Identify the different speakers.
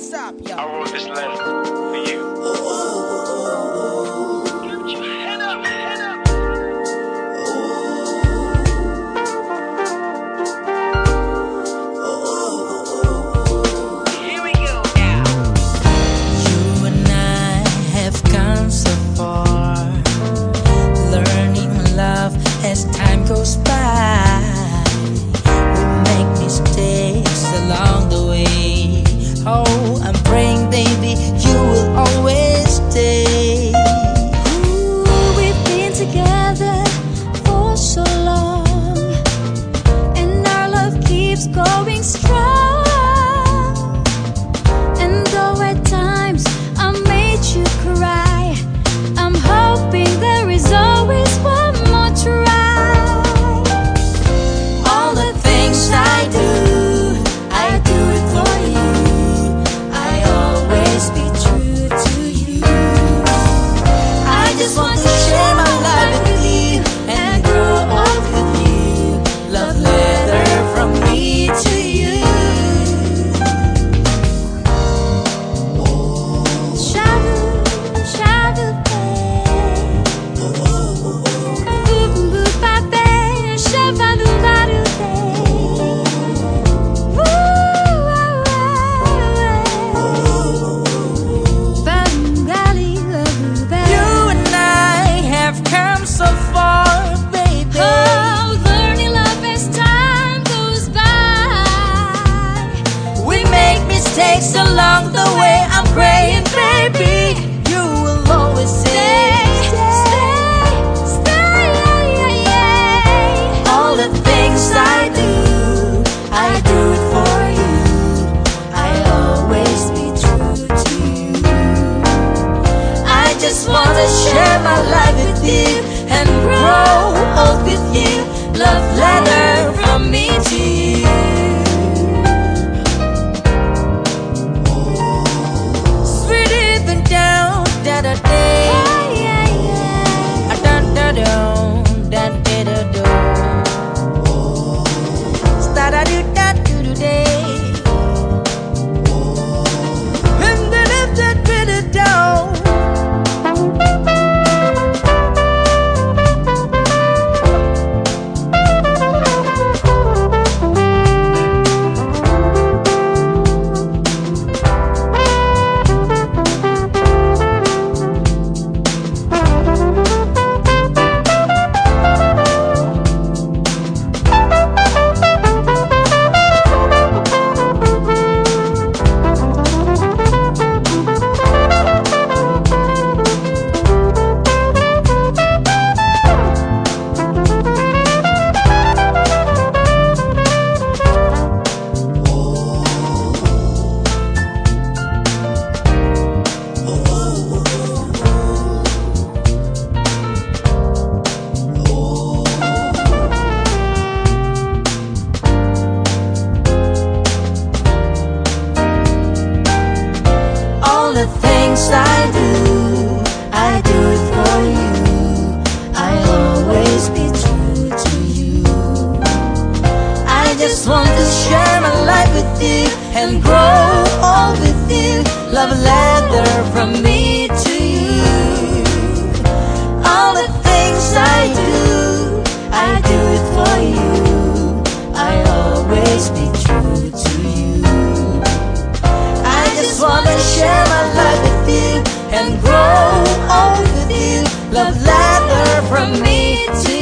Speaker 1: What's up, yo?
Speaker 2: I wrote this letter for you.
Speaker 3: Mistakes along the way. I'm praying, baby, you will always stay. Stay,
Speaker 4: stay, Yeah, yeah.
Speaker 3: All the things I do, I do it for you. I always be true to you. I just want to share my life with you and grow old with you. You and grow old with you. Love letter from me to you. All the things I do, I do it for you. I always be true to you. I just wanna share my life with you and grow old with you. Love letter from me to